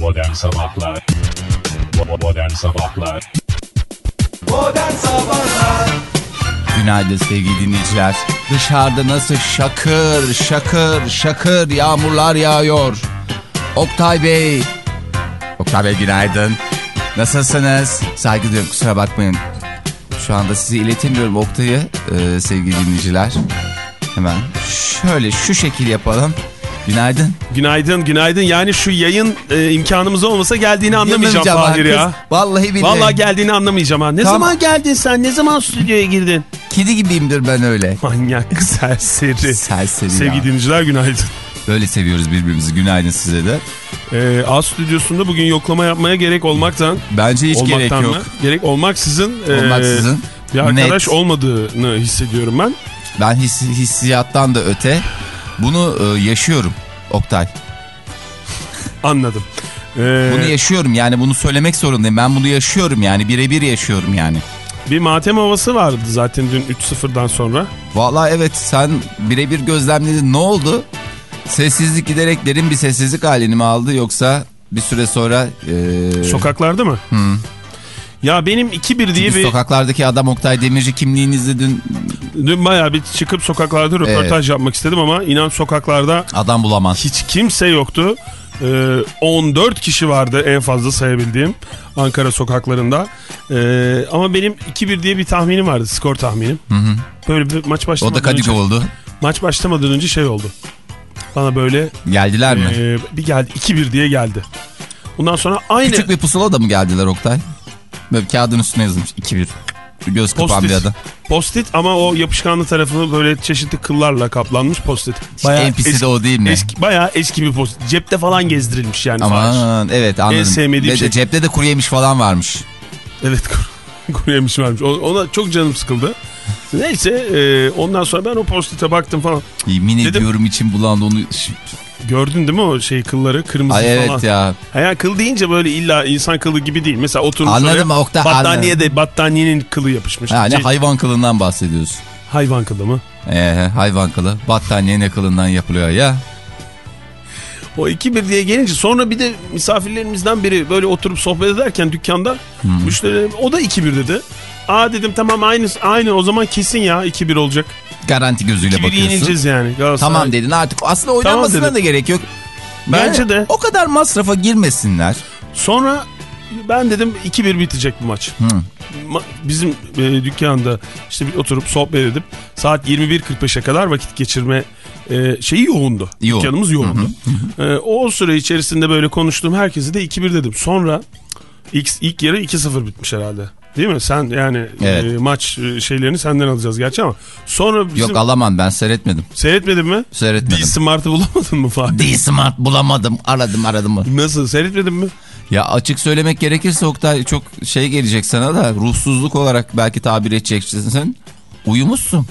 Modern Sabahlar Modern Sabahlar Modern Sabahlar Günaydın sevgili dinleyiciler. Dışarıda nasıl şakır şakır şakır yağmurlar yağıyor. Oktay Bey. Oktay Bey günaydın. Nasılsınız? Saygı duyuyorum kusura bakmayın. Şu anda sizi iletemiyorum Oktay'ı e, sevgili dinleyiciler. Hemen şöyle şu şekil yapalım. Günaydın. Günaydın, günaydın. Yani şu yayın e, imkanımız olmasa geldiğini anlamayacağım Fahir ya. Vallahi billahi. Vallahi geldiğini anlamayacağım ha. Ne Tamam. zaman geldin sen? Ne zaman stüdyoya girdin? Kedi gibiyimdir ben öyle. Manyak, serseri. Serseri Sevgili ya. dinleyiciler günaydın. Böyle seviyoruz birbirimizi. Günaydın size de. Ee, A stüdyosunda bugün yoklama yapmaya gerek olmaktan. Bence hiç gerek mı? yok. Gerek olmaksızın. e, Olmaksızın. Bir arkadaş Net. olmadığını hissediyorum ben. Ben his, hissiyattan da öte bunu e, yaşıyorum Oktay. Anladım. Ee, Bunu yaşıyorum yani bunu söylemek zorundayım. Ben bunu yaşıyorum yani birebir yaşıyorum yani. bir matem havası vardı zaten dün 3-0'dan sonra. Vallahi evet sen birebir gözlemledin. Ne oldu? Sessizlik giderek derin bir sessizlik halini mi aldı yoksa bir süre sonra... E, Sokaklarda mı? Ya benim 2-1 diye Çünkü bir... sokaklardaki adam Oktay Demirci kimliğinizi dün Dün bayağı bir çıkıp sokaklarda röportaj yapmak istedim ama inan sokaklarda adam bulamaz. hiç kimse yoktu. Ee, 14 kişi vardı en fazla sayabildiğim Ankara sokaklarında. Ee, ama benim 2-1 diye bir tahminim vardı skor tahminim. Böyle bir maç O başlamadan da Kadıköy önce, oldu. maç başlamadan önce şey oldu. Bana böyle Geldiler mi? e, bir geldi 2-1 diye geldi. Ondan sonra aynı Küçük bir pusula da mı geldiler Oktay? Böyle kağıdın üstüne yazılmış 2-1. Bir Göz kapan bir Post-it. adam. Post-it ama o yapışkanlı tarafı böyle çeşitli kıllarla kaplanmış post-it. en pisi de o değil mi? Eski, bayağı eski bir post Cepte falan gezdirilmiş yani. Aman evet anladım. En sevmediğim Ve şey. Cepte de kuru yemiş falan varmış. Evet kuru, yemiş varmış. Ona çok canım sıkıldı. Neyse e, ondan sonra ben o post-it'e baktım falan. Yemin Dedim- ediyorum için bulandı onu. Gördün değil mi o şey kılları kırmızı Ay falan. evet ya. Ha ya kıl deyince böyle illa insan kılı gibi değil. Mesela oturmuş Anladım, oraya, Oktay, battaniye de battaniyenin kılı yapışmış. Yani Şey- hayvan kılından bahsediyorsun. hayvan kılı mı? Ee, hayvan kılı. Battaniye ne kılından yapılıyor ya. O 2-1 diye gelince sonra bir de misafirlerimizden biri böyle oturup sohbet ederken dükkanda Hmm. müşteri o da 2-1 dedi. Aa dedim tamam aynı aynı o zaman kesin ya 2-1 olacak. Garanti gözüyle 2-1 bakıyorsun. yenileceğiz yani. Galatasaray. Tamam dedin artık aslında oynanmasına dedim. da gerek yok. Bence de. O kadar masrafa girmesinler. Sonra ben dedim 2-1 bitecek bu maç. Ma- Bizim e, dükkanda işte bir oturup sohbet edip saat 21.45'e kadar vakit geçirme e, şeyi yoğundu. Yoğun. Dükkanımız yoğundu. E, o süre içerisinde böyle konuştuğum herkese de 2-1 dedim. Sonra ilk, ilk yarı 2-0 bitmiş herhalde. Değil mi? Sen yani Evet. e, maç e, şeylerini senden alacağız gerçi ama sonra bizim Yok alaman ben seyretmedim. seyretmedin mi? Seyretmedim. D-Smart'ı bulamadın mı Fahri? D-Smart bulamadım aradım aradım mı? Nasıl seyretmedin mi? Ya açık söylemek gerekirse Oktay çok şey gelecek sana da ruhsuzluk olarak belki tabir edeceksin. Uyumuşsun.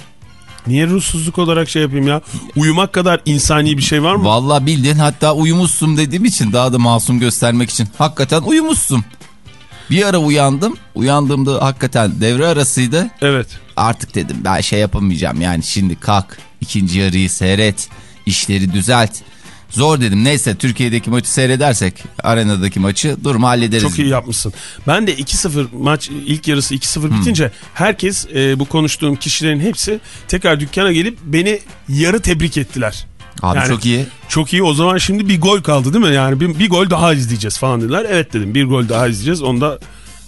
Niye ruhsuzluk olarak şey yapayım ya? Uyumak kadar insani bir şey var mı? Vallahi bildin hatta uyumuşsun dediğim için daha da masum göstermek için. Hakikaten uyumuşsun. Bir ara uyandım. Uyandığımda hakikaten devre arasıydı. Evet. Artık dedim ben şey yapamayacağım yani şimdi kalk ikinci yarıyı seyret işleri düzelt. Zor dedim neyse Türkiye'deki maçı seyredersek arenadaki maçı durumu hallederiz. Çok iyi yapmışsın. Ben de 2-0 maç ilk yarısı 2-0 bitince herkes e, bu konuştuğum kişilerin hepsi tekrar dükkana gelip beni yarı tebrik ettiler. Abi Yani- çok iyi. Çok iyi o zaman şimdi bir gol kaldı değil mi? Yani bir, bir gol daha izleyeceğiz falan dediler. Evet dedim bir gol daha izleyeceğiz. Onda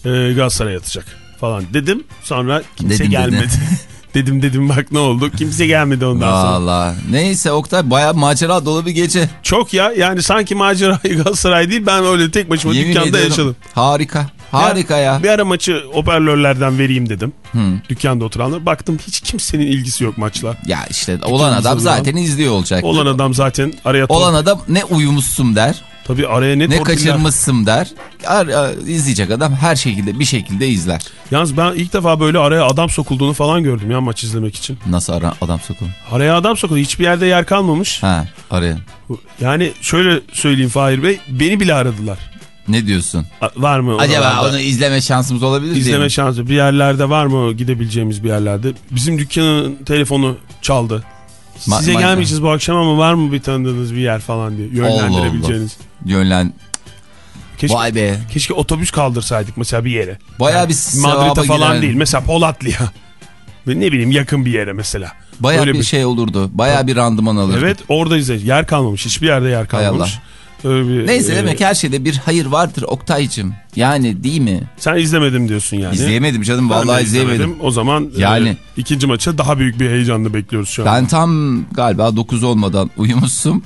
e, Galatasaray atacak falan dedim. Sonra kimse Dedim, gelmedi. dedim. dedim dedim bak ne oldu. Kimse gelmedi ondan sonra. Valla neyse Oktay baya macera dolu bir gece. Çok ya yani sanki macerayı Galatasaray değil ben öyle tek başıma Yemin dükkanda ediyorum. yaşadım. Harika harika ya. Bir ara maçı hoparlörlerden vereyim dedim. Dükkanda oturanlar. Baktım hiç kimsenin ilgisi yok maçla. Ya işte olan adam zaten izliyor olacak. Olan adam zaten araya Olan adam ne uyumuşsun der Tabii araya ne, ne kaçırmışsın der. Ar- izleyecek adam her şekilde bir şekilde izler. Yalnız ben ilk defa böyle araya adam sokulduğunu falan gördüm ya maç izlemek için. Nasıl ara adam sokulur? Araya adam sokuldu. Hiçbir yerde yer kalmamış. Ha araya. Yani şöyle söyleyeyim Fahir Bey. Beni bile aradılar. Ne diyorsun? A- Var mı? Acaba oralarda? onu izleme şansımız olabilir diye İzleme mi? şansı. Bir yerlerde var mı gidebileceğimiz bir yerlerde? Bizim dükkanın telefonu çaldı. Ma- Size gelmeyeceğiz bu akşam ama var mı bir tanıdığınız bir yer falan diye yönlendirebileceğiniz. Yönlen. Keşke, Vay be. keşke otobüs kaldırsaydık mesela bir yere. Bayağı bir Madrid'e falan girer. değil. Mesela Polatlı'ya. Ne bileyim yakın bir yere mesela. Bayağı Öyle bir şey olurdu. Bayağı bir randıman alırdı. Evet orada izle. Yer kalmamış. Hiçbir yerde yer kalmamış. Öyle bir, Neyse e, demek her şeyde bir hayır vardır Oktay'cım. Yani değil mi? Sen izlemedim diyorsun yani. İzleyemedim canım Ben vallahi izleyemedim. O zaman Yani- e, ikinci maça daha büyük bir heyecanla bekliyoruz şu an. Ben tam galiba 9 olmadan uyumuşsun.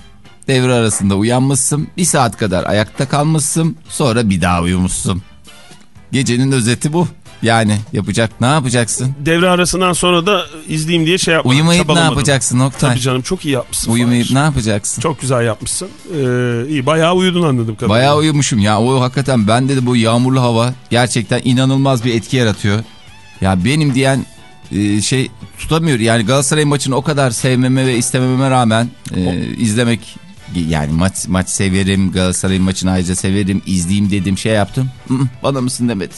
Devre arasında uyanmışsın. Bir saat kadar ayakta kalmışsın. Sonra bir daha uyumuşsun. Gecenin özeti bu. Yani yapacak ne yapacaksın? Devre arasından sonra da izleyeyim diye şey yapmadım. Uyumayıp ne yapacaksın Oktay? Tabii canım çok iyi yapmışsın. Uyumayıp Fahir. ne yapacaksın? Çok güzel yapmışsın. Ee, iyi bayağı uyudun anladım kadarıyla. Bayağı uyumuşum ya. O hakikaten bende de bu yağmurlu hava gerçekten inanılmaz bir etki yaratıyor. Ya benim diyen e, şey tutamıyor. Yani Galatasaray maçını o kadar sevmeme ve istemememe rağmen e, izlemek yani maç maç severim. Galatasaray maçını ayrıca severim. izleyeyim dedim şey yaptım. Hı, Bana mısın demedi.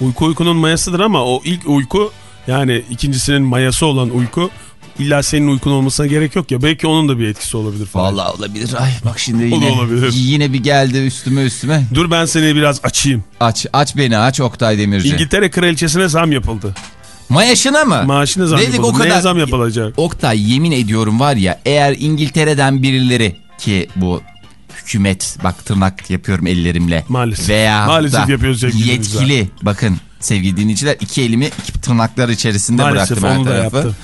Uyku uykunun mayasıdır ama o ilk uyku yani ikincisinin mayası olan uyku illa senin uykun olmasına gerek yok ya. Belki onun da bir etkisi olabilir falan. Vallahi olabilir. Ay bak şimdi yine, olabilir. yine bir geldi üstüme üstüme. Dur ben seni biraz açayım. Aç aç beni aç Oktay Demirci. İngiltere kraliçesine zam yapıldı. Mayaşına mı? Maaşına zam Dedik yapıldı. o kadar- Neye zam yapılacak? Oktay yemin ediyorum var ya eğer İngiltere'den birileri ki bu hükümet bak tırnak yapıyorum ellerimle. Maalesef. Veya Maalesef yapıyoruz sevgili Yetkili bakın sevgili dinleyiciler iki elimi iki tırnaklar içerisinde Maalesef bıraktım her tarafı. yaptı.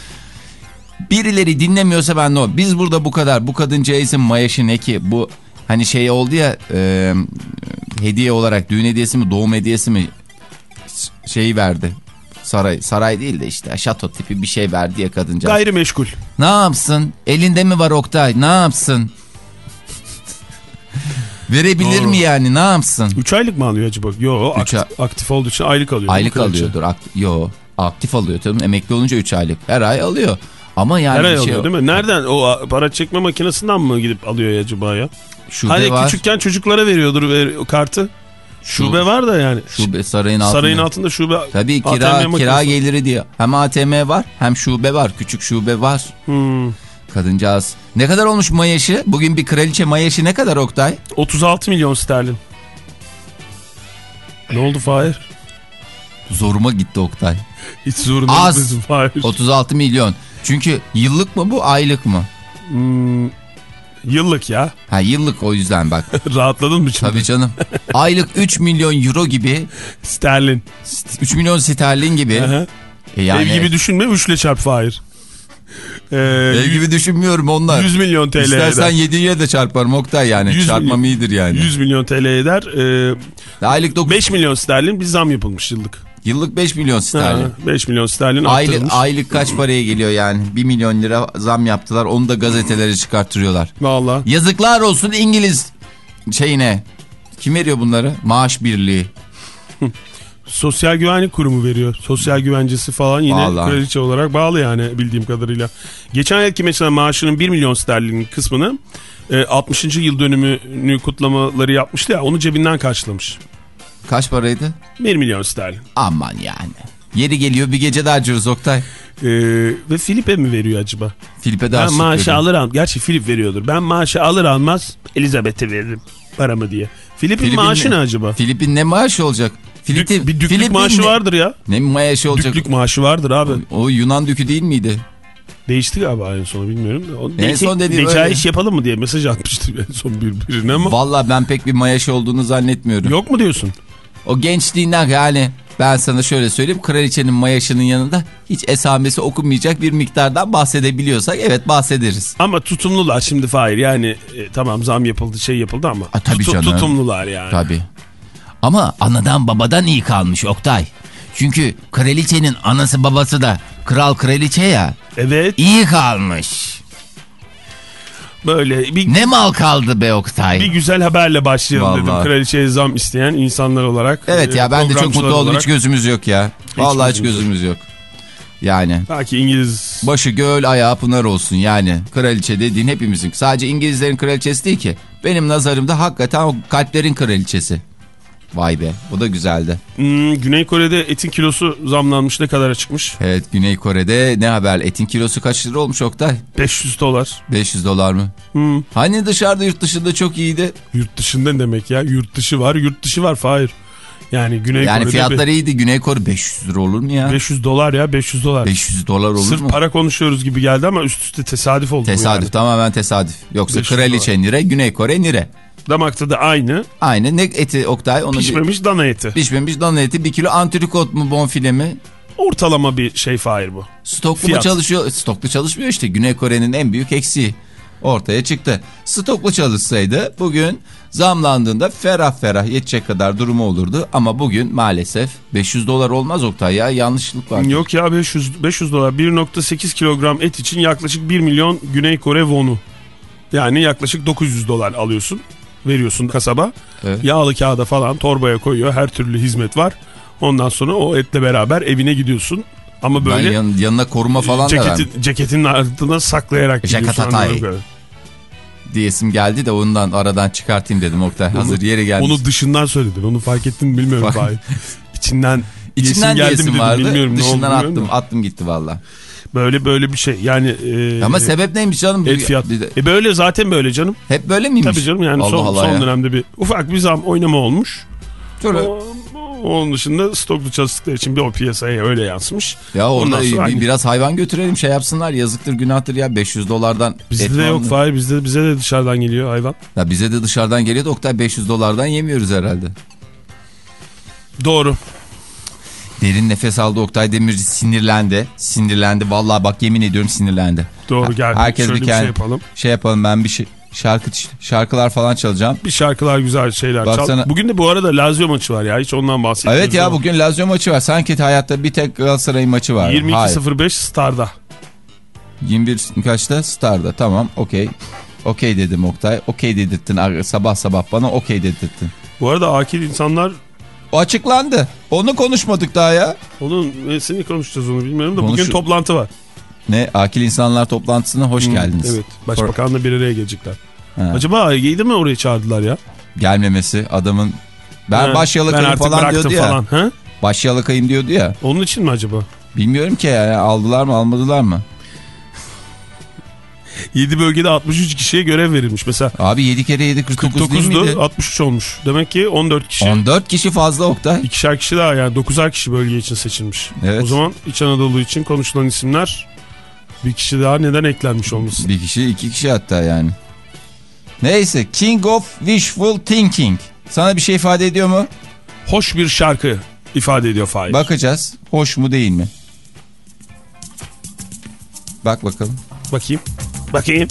Birileri dinlemiyorsa ben de o. Biz burada bu kadar bu kadıncağızın mayaşı ne ki bu hani şey oldu ya e, hediye olarak düğün hediyesi mi doğum hediyesi mi şeyi verdi. Saray saray değil de işte şato tipi bir şey verdi ya kadıncağız. Gayrimeşgul. Ne yapsın? Elinde mi var Oktay? Ne yapsın? Verebilir Doğru. mi yani? Ne yapsın? 3 aylık mı alıyor acaba? Yo aktif, aktif olduğu için aylık alıyor. Aylık alıyordur. Ak- Yo, aktif alıyor canım. Emekli olunca 3 aylık. Her ay alıyor. Ama yani Her ay şey alıyor değil mi? Nereden? O para çekme makinesinden mi gidip alıyor acaba ya? Şube hani var. küçükken çocuklara veriyordur ver, kartı. Şube var da yani. Şube sarayın altında. Sarayın altında şube. Tabii kira, kira geliri diyor. Hem ATM var hem şube var. Küçük şube var. Hmm. Kadıncağız. Ne kadar olmuş mayaşı? Bugün bir kraliçe mayaşı ne kadar Oktay? 36 milyon sterlin. Ne oldu Fahir? Zoruma gitti Oktay. Hiç zorunda Az. değilsin Fahir. 36 milyon. Çünkü yıllık mı bu aylık mı? Hmm, yıllık ya. Ha yıllık o yüzden bak. Rahatladın mı şimdi? Tabii canım. Aylık 3 milyon euro gibi Sterlin. 3 milyon sterlin gibi. Aha. E yani, Ev gibi düşünme 3 ile çarp Fahir. Ee, ev gibi düşünmüyorum onlar. 100 milyon TL İstersen eder. 7'ye de çarparım Oktay yani. 100 Çarpmam milyon. iyidir yani. 100 milyon TL eder. Ee, Aylık 9, 5 milyon sterlin bir zam yapılmış yıllık. yıllık 5 milyon sterlin. Ha, 5 milyon sterlin Aylık, aylık kaç paraya geliyor yani? 1 milyon lira zam yaptılar. Onu da gazetelere çıkarttırıyorlar. Valla. Yazıklar olsun İngiliz şeyine. Kim veriyor bunları? Maaş birliği. Sosyal güvenlik kurumu veriyor. Sosyal güvencesi falan yine Vallahi. kraliçe olarak bağlı yani bildiğim kadarıyla. Geçen yılki mesela maaşının 1 milyon sterlin kısmını e, 60. yıl dönümünü kutlamaları yapmıştı ya onu cebinden karşılamış. Kaç paraydı? 1 milyon sterlin. Aman yani. Yeri geliyor bir gece daha harcıyoruz Oktay. Ee, ve Filip'e mi veriyor acaba? Filip'e daha Ben maaşı veriyor. alır almaz. Gerçi Filip veriyordur. Ben maaşı alır almaz Elizabeth'e veririm paramı diye. Filip'in Filip'in maaşı ne acaba? Filip'in ne maaşı olacak? Filip'in, bir düklük Filip'in maaşı ne- vardır ya. Ne maaşı olacak? Düklük maaşı vardır abi. O Yunan dükü değil miydi? Değişti galiba en son bilmiyorum. da. O En son dediği Geçen öyle. iş yapalım mı diye mesaj atmıştı en son birbirine ama. Valla ben pek bir maaşı olduğunu zannetmiyorum. Yok mu diyorsun? O gençliğinden yani ben sana şöyle söyleyeyim. Kraliçenin mayaşının yanında hiç esamesi okunmayacak bir miktardan bahsedebiliyorsak evet bahsederiz. Ama tutumlular şimdi Fahir yani e, tamam zam yapıldı şey yapıldı ama A, tabii canım. tutumlular yani. Tabii. Ama anadan babadan iyi kalmış Oktay. Çünkü kraliçenin anası babası da kral kraliçe ya Evet iyi kalmış. böyle bir, Ne mal kaldı be Oktay. bir güzel haberle başlayalım dedim Vallahi. kraliçeye zam isteyen insanlar olarak. Evet e, ya ben de çok mutlu oldum. olarak. Hiç gözümüz yok ya. Vallahi hiç gözümüz gözümüz yok. Yani Belki İngiliz başı göl ayağı pınar olsun yani. Kraliçe dediğin hepimizin. Sadece İngilizlerin kraliçesi değil ki. Benim nazarımda hakikaten o kalplerin kraliçesi. Vay be bu da güzeldi. Hmm, Güney Kore'de etin kilosu zamlanmış ne kadara çıkmış? Evet Güney Kore'de ne haber etin kilosu kaç lira olmuş Oktay? 500 dolar. 500 dolar mı? Hmm. Hani dışarıda yurt dışında çok iyiydi. Yurt dışında demek ya? Yurt dışı var, yurt dışı var. Hayır. Yani Güney Yani Kore'de fiyatları iyiydi Güney Kore 500 lira olur mu ya? 500 dolar ya 500 dolar. 500 dolar olur Sırf mu? para konuşuyoruz gibi geldi ama üst üste tesadüf oldu. Tesadüf Yani. tamamen tesadüf. Yoksa 500 kraliçe nire Güney Kore nire. Damakta da aynı. Aynı ne eti Oktay? Onu bir- Pişmemiş dana eti. Pişmemiş dana eti bir kilo antrikot mu bonfile mi? Ortalama bir şey Fahir bu. Stoklu Fiyat. mu çalışıyor? Stoklu çalışmıyor işte. Güney Kore'nin en büyük eksiği ortaya çıktı. Stoklu çalışsaydı bugün zamlandığında ferah ferah yetecek kadar durumu olurdu. Ama bugün maalesef 500 dolar olmaz Oktay ya yanlışlık var. Yok ya 500, 500 dolar 1.8 kilogram et için yaklaşık 1 milyon Güney Kore wonu. Yani yaklaşık 900 dolar alıyorsun. Veriyorsun kasaba. Evet. Yağlı kağıda falan torbaya koyuyor. Her türlü hizmet var. Ondan sonra o etle beraber evine gidiyorsun. Ama Ben böyle yan- yanına koruma falan da vermem. ceketin, ceketinin altına saklayarak gidiyorsun. Jakatatay. diyesim geldi de ondan aradan çıkartayım dedim Oktay. Hazır yeri gelmiş. Onu dışından söyledin. Onu fark ettin mi bilmiyorum. İçinden İçinden geldi mi dedim, vardı. bilmiyorum ne Dışından bilmiyorum attım. Attım gitti valla. Böyle böyle bir şey. Yani e, Ama sebep neymiş canım? et fiyat. E böyle zaten böyle canım. Hep böyle miymiş? Tabii canım yani Allah son, Allah son ya. dönemde bir ufak bir zam oynama olmuş. Şöyle- O, onun dışında stoklu çalıştıkları için bir o piyasaya öyle yansımış. Ya orada bir- biraz hayvan götürelim şey yapsınlar yazıktır günahtır ya 500 dolardan. Bizde de yok? Fahir bizde bize de dışarıdan geliyor hayvan. Ya bize de dışarıdan geliyor da Oktay 500 dolardan yemiyoruz herhalde. Doğru. Derin nefes aldı Oktay Demirci sinirlendi. Sinirlendi vallahi bak yemin ediyorum sinirlendi. Doğru gel. Herkes Şöyle bir bir şey yapalım. Şey yapalım ben bir şey şarkı şarkılar falan çalacağım. Bir şarkılar güzel şeyler Baksana- çal. Bugün de bu arada Lazio maçı var ya hiç ondan bahsetmiyoruz. Evet ya ama. bugün Lazio maçı var. Sanki hayatta bir tek Galatasaray maçı var. Hayır. 22.05 Star'da. 21 kaçta? Star'da. Tamam okey. Okey dedim Oktay. Okey dedirttin. Sabah sabah bana okey dedirttin. Bu arada akil insanlar O açıklandı. Onu konuşmadık daha ya. onun nesini konuşacağız onu bilmiyorum da Konuşu- bugün toplantı var. Ne? Akil insanlar toplantısına hoş Hmm, geldiniz. Evet. Başbakanla bir araya gelecekler. Ha. Acaba de mi oraya çağırdılar ya? Gelmemesi adamın ben Ha, baş ben falan diyordu ya. falan. Ha? Baş yalakayım diyordu ya. Onun için mi acaba? Bilmiyorum ki yani aldılar mı almadılar mı? 7 bölgede 63 kişiye görev verilmiş. Mesela Abi 7 kere 7 49 değil miydi? 49'du 63 olmuş. Demek ki 14 kişi. 14 kişi fazla Oktay. İkişer kişi daha yani 9'ar kişi bölge için seçilmiş. Evet. O zaman İç Anadolu için konuşulan isimler bir kişi daha neden eklenmiş olmasın? Bir kişi iki kişi hatta yani. Neyse King of Wishful Thinking. Sana bir şey ifade ediyor mu? Hoş bir şarkı ifade ediyor Fahir. Bakacağız. Hoş mu değil mi? Bak bakalım. Bakayım. Bakayım.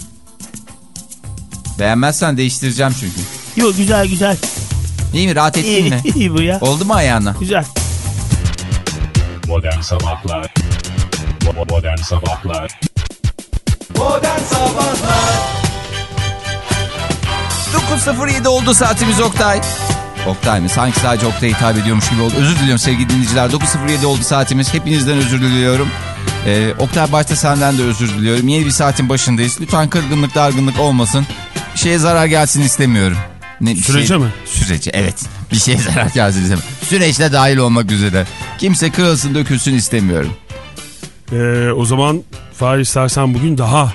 Beğenmezsen değiştireceğim çünkü. Yok güzel güzel. İyi mi? Rahat ettin mi? İyi bu ya. Oldu mu ayağına? Güzel. Modern Sabahlar Modern Sabahlar Modern Sabahlar 9.07 oldu saatimiz Oktay. Oktay mı? Sanki sadece Oktay'a hitap ediyormuş gibi oldu. Özür diliyorum sevgili dinleyiciler. 9.07 oldu saatimiz. Hepinizden özür diliyorum. Ee, Oktay başta senden de özür diliyorum. Yeni bir saatin başındayız. Lütfen kırgınlık dargınlık olmasın. Bir şeye zarar gelsin istemiyorum. Ne, bir Sürece şey- mi? Sürece evet. Bir şeye zarar gelsin istemiyorum. Süreçte dahil olmak üzere. Kimse kırılsın dökülsün istemiyorum. Ee, o zaman Fahir istersen bugün daha